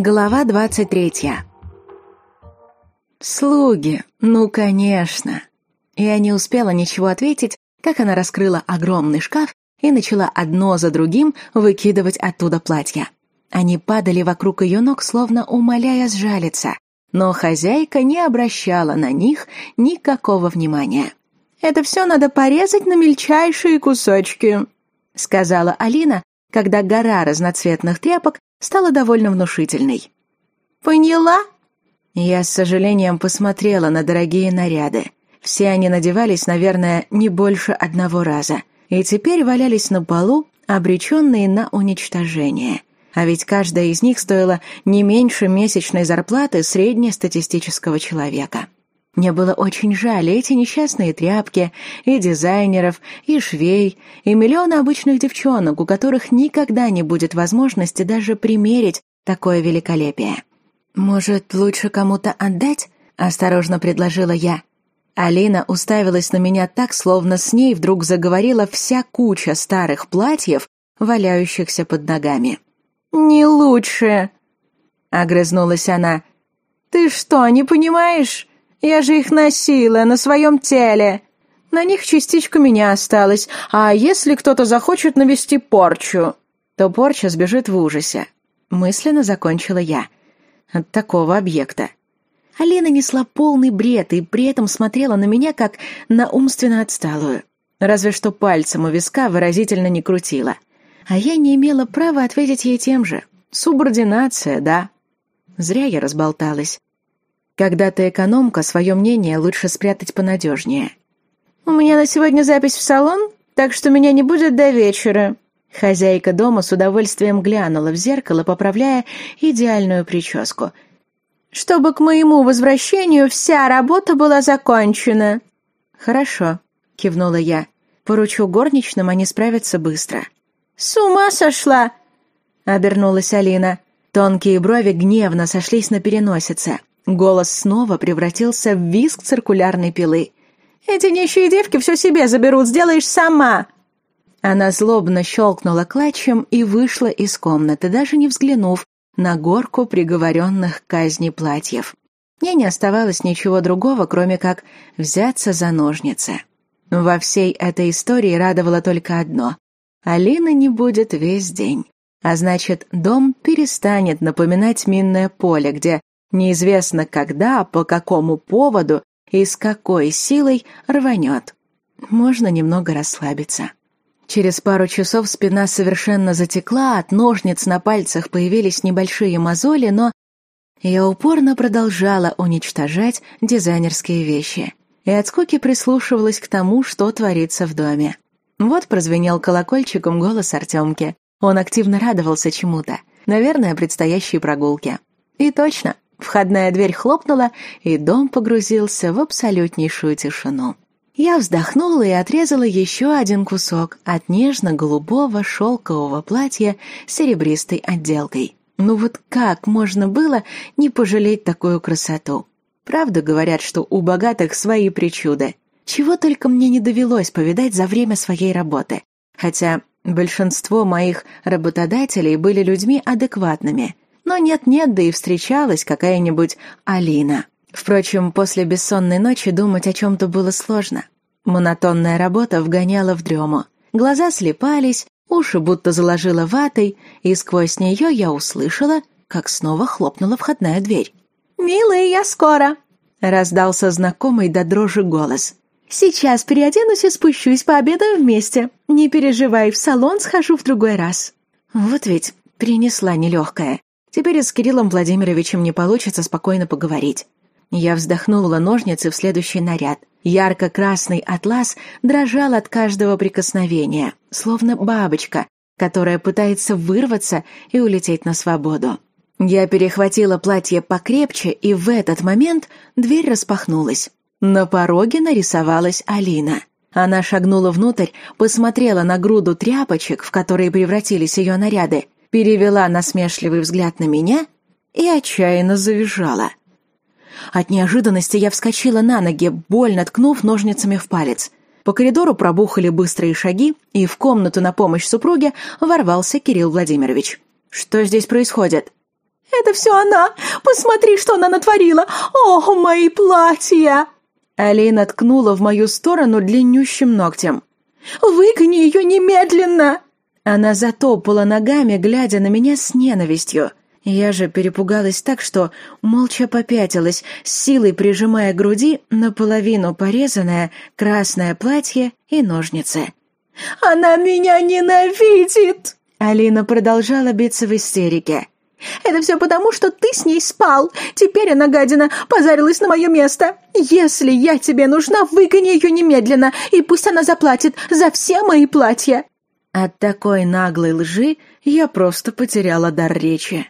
Глава двадцать третья. «Слуги, ну, конечно!» Я не успела ничего ответить, как она раскрыла огромный шкаф и начала одно за другим выкидывать оттуда платья. Они падали вокруг ее ног, словно умоляя сжалиться, но хозяйка не обращала на них никакого внимания. «Это все надо порезать на мельчайшие кусочки», — сказала Алина, когда гора разноцветных тряпок стала довольно внушительной. «Поняла?» Я с сожалением посмотрела на дорогие наряды. Все они надевались, наверное, не больше одного раза, и теперь валялись на полу, обреченные на уничтожение. А ведь каждая из них стоила не меньше месячной зарплаты среднестатистического человека. Мне было очень жаль эти несчастные тряпки, и дизайнеров, и швей, и миллионы обычных девчонок, у которых никогда не будет возможности даже примерить такое великолепие. «Может, лучше кому-то отдать?» — осторожно предложила я. Алина уставилась на меня так, словно с ней вдруг заговорила вся куча старых платьев, валяющихся под ногами. «Не лучше!» — огрызнулась она. «Ты что, не понимаешь? Я же их носила на своем теле. На них частичка меня осталась, а если кто-то захочет навести порчу, то порча сбежит в ужасе. Мысленно закончила я. От такого объекта. Алина несла полный бред и при этом смотрела на меня, как на умственно отсталую. Разве что пальцем у виска выразительно не крутила. А я не имела права ответить ей тем же. Субординация, да. Зря я разболталась. Когда-то экономка, свое мнение лучше спрятать понадежнее. «У меня на сегодня запись в салон, так что меня не будет до вечера». Хозяйка дома с удовольствием глянула в зеркало, поправляя идеальную прическу. «Чтобы к моему возвращению вся работа была закончена». «Хорошо», — кивнула я. «Поручу горничным, они справятся быстро». «С ума сошла!» — обернулась Алина. Тонкие брови гневно сошлись на переносице. Голос снова превратился в визг циркулярной пилы. «Эти нищие девки все себе заберут, сделаешь сама!» Она злобно щелкнула клатчем и вышла из комнаты, даже не взглянув на горку приговоренных к казни платьев. Мне не оставалось ничего другого, кроме как взяться за ножницы. Во всей этой истории радовало только одно — Алины не будет весь день. А значит, дом перестанет напоминать минное поле, где Неизвестно когда, по какому поводу и с какой силой рванет. Можно немного расслабиться. Через пару часов спина совершенно затекла, от ножниц на пальцах появились небольшие мозоли, но я упорно продолжала уничтожать дизайнерские вещи и от скуки прислушивалась к тому, что творится в доме. Вот прозвенел колокольчиком голос Артемки. Он активно радовался чему-то, наверное, предстоящей прогулке. И точно, Входная дверь хлопнула, и дом погрузился в абсолютнейшую тишину. Я вздохнула и отрезала еще один кусок от нежно-голубого шелкового платья с серебристой отделкой. Ну вот как можно было не пожалеть такую красоту? Правда говорят, что у богатых свои причуды. Чего только мне не довелось повидать за время своей работы. Хотя большинство моих работодателей были людьми адекватными – но нет-нет, да и встречалась какая-нибудь Алина. Впрочем, после бессонной ночи думать о чем-то было сложно. Монотонная работа вгоняла в дрему. Глаза слепались, уши будто заложила ватой, и сквозь нее я услышала, как снова хлопнула входная дверь. «Милый, я скоро!» — раздался знакомый до дрожи голос. «Сейчас переоденусь и спущусь, пообедаем вместе. Не переживай, в салон схожу в другой раз». Вот ведь принесла нелегкая. Теперь с Кириллом Владимировичем не получится спокойно поговорить. Я вздохнула ножницы в следующий наряд. Ярко-красный атлас дрожал от каждого прикосновения, словно бабочка, которая пытается вырваться и улететь на свободу. Я перехватила платье покрепче, и в этот момент дверь распахнулась. На пороге нарисовалась Алина. Она шагнула внутрь, посмотрела на груду тряпочек, в которые превратились ее наряды, перевела насмешливый взгляд на меня и отчаянно завизжала. От неожиданности я вскочила на ноги, больно ткнув ножницами в палец. По коридору пробухали быстрые шаги, и в комнату на помощь супруге ворвался Кирилл Владимирович. «Что здесь происходит?» Это все она! Посмотри, что она натворила! О, мои платья!» Алина ткнула в мою сторону длиннющим ногтем. «Выгони ее немедленно!» Она затопала ногами, глядя на меня с ненавистью. Я же перепугалась так, что молча попятилась, с силой прижимая к груди наполовину порезанное красное платье и ножницы. «Она меня ненавидит!» Алина продолжала биться в истерике. «Это все потому, что ты с ней спал. Теперь она, гадина, позарилась на мое место. Если я тебе нужна, выгони ее немедленно, и пусть она заплатит за все мои платья». От такой наглой лжи я просто потеряла дар речи.